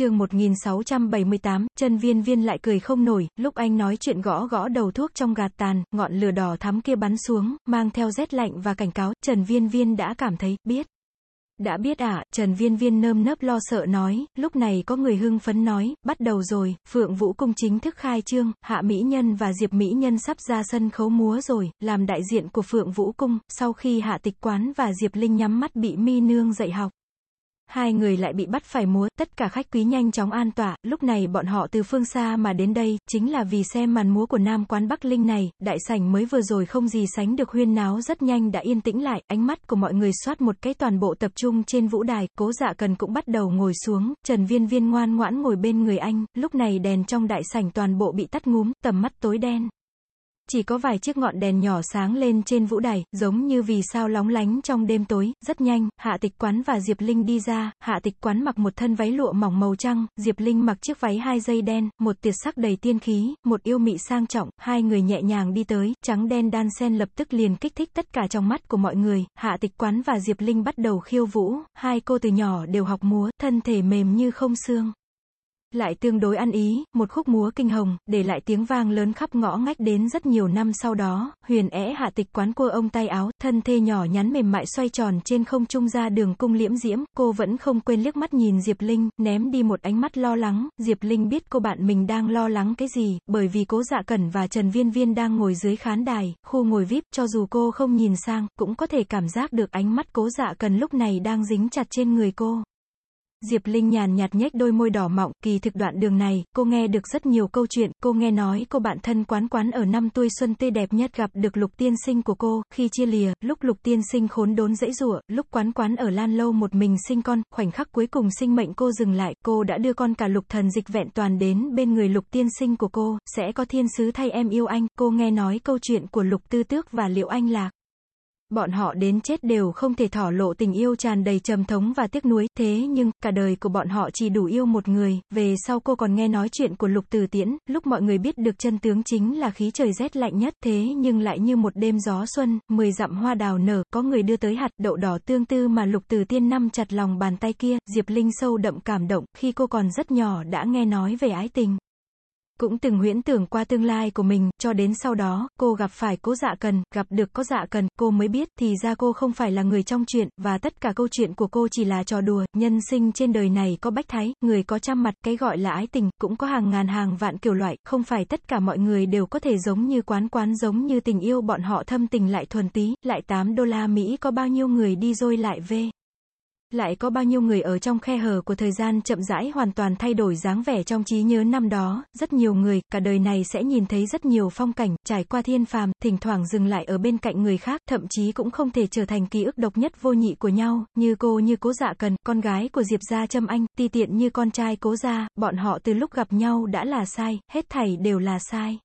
chương 1678, Trần Viên Viên lại cười không nổi, lúc anh nói chuyện gõ gõ đầu thuốc trong gạt tàn, ngọn lửa đỏ thắm kia bắn xuống, mang theo rét lạnh và cảnh cáo, Trần Viên Viên đã cảm thấy, biết. Đã biết à, Trần Viên Viên nơm nớp lo sợ nói, lúc này có người hưng phấn nói, bắt đầu rồi, Phượng Vũ Cung chính thức khai trương, Hạ Mỹ Nhân và Diệp Mỹ Nhân sắp ra sân khấu múa rồi, làm đại diện của Phượng Vũ Cung, sau khi Hạ Tịch Quán và Diệp Linh nhắm mắt bị mi nương dạy học. Hai người lại bị bắt phải múa, tất cả khách quý nhanh chóng an tọa, lúc này bọn họ từ phương xa mà đến đây, chính là vì xem màn múa của Nam quán Bắc Linh này, đại sảnh mới vừa rồi không gì sánh được huyên náo rất nhanh đã yên tĩnh lại, ánh mắt của mọi người xoát một cái toàn bộ tập trung trên vũ đài, cố dạ cần cũng bắt đầu ngồi xuống, Trần Viên Viên ngoan ngoãn ngồi bên người anh, lúc này đèn trong đại sảnh toàn bộ bị tắt ngúm, tầm mắt tối đen. Chỉ có vài chiếc ngọn đèn nhỏ sáng lên trên vũ đài, giống như vì sao lóng lánh trong đêm tối, rất nhanh, Hạ Tịch Quán và Diệp Linh đi ra, Hạ Tịch Quán mặc một thân váy lụa mỏng màu trắng, Diệp Linh mặc chiếc váy hai dây đen, một tiệt sắc đầy tiên khí, một yêu mị sang trọng, hai người nhẹ nhàng đi tới, trắng đen đan sen lập tức liền kích thích tất cả trong mắt của mọi người, Hạ Tịch Quán và Diệp Linh bắt đầu khiêu vũ, hai cô từ nhỏ đều học múa, thân thể mềm như không xương lại tương đối ăn ý, một khúc múa kinh hồng, để lại tiếng vang lớn khắp ngõ ngách đến rất nhiều năm sau đó, huyền ẽ hạ tịch quán cua ông tay áo, thân thê nhỏ nhắn mềm mại xoay tròn trên không trung ra đường cung liễm diễm, cô vẫn không quên liếc mắt nhìn Diệp Linh, ném đi một ánh mắt lo lắng, Diệp Linh biết cô bạn mình đang lo lắng cái gì, bởi vì cố dạ cẩn và Trần Viên Viên đang ngồi dưới khán đài, khu ngồi VIP, cho dù cô không nhìn sang, cũng có thể cảm giác được ánh mắt cố dạ cần lúc này đang dính chặt trên người cô. Diệp Linh nhàn nhạt nhếch đôi môi đỏ mọng, kỳ thực đoạn đường này, cô nghe được rất nhiều câu chuyện, cô nghe nói cô bạn thân quán quán ở năm tuổi xuân tươi đẹp nhất gặp được lục tiên sinh của cô, khi chia lìa, lúc lục tiên sinh khốn đốn dãy rủa, lúc quán quán ở lan lâu một mình sinh con, khoảnh khắc cuối cùng sinh mệnh cô dừng lại, cô đã đưa con cả lục thần dịch vẹn toàn đến bên người lục tiên sinh của cô, sẽ có thiên sứ thay em yêu anh, cô nghe nói câu chuyện của lục tư tước và liệu anh lạc. Bọn họ đến chết đều không thể thỏ lộ tình yêu tràn đầy trầm thống và tiếc nuối, thế nhưng, cả đời của bọn họ chỉ đủ yêu một người, về sau cô còn nghe nói chuyện của Lục Từ Tiễn, lúc mọi người biết được chân tướng chính là khí trời rét lạnh nhất, thế nhưng lại như một đêm gió xuân, mười dặm hoa đào nở, có người đưa tới hạt đậu đỏ tương tư mà Lục Từ Tiên năm chặt lòng bàn tay kia, Diệp Linh sâu đậm cảm động, khi cô còn rất nhỏ đã nghe nói về ái tình. Cũng từng huyễn tưởng qua tương lai của mình, cho đến sau đó, cô gặp phải cố dạ cần, gặp được có dạ cần, cô mới biết, thì ra cô không phải là người trong chuyện, và tất cả câu chuyện của cô chỉ là trò đùa, nhân sinh trên đời này có bách thái, người có trăm mặt, cái gọi là ái tình, cũng có hàng ngàn hàng vạn kiểu loại, không phải tất cả mọi người đều có thể giống như quán quán giống như tình yêu bọn họ thâm tình lại thuần tí, lại 8 đô la Mỹ có bao nhiêu người đi rồi lại về. Lại có bao nhiêu người ở trong khe hở của thời gian chậm rãi hoàn toàn thay đổi dáng vẻ trong trí nhớ năm đó, rất nhiều người, cả đời này sẽ nhìn thấy rất nhiều phong cảnh, trải qua thiên phàm, thỉnh thoảng dừng lại ở bên cạnh người khác, thậm chí cũng không thể trở thành ký ức độc nhất vô nhị của nhau, như cô như cố dạ cần, con gái của Diệp Gia Trâm Anh, ti tiện như con trai cố gia, bọn họ từ lúc gặp nhau đã là sai, hết thảy đều là sai.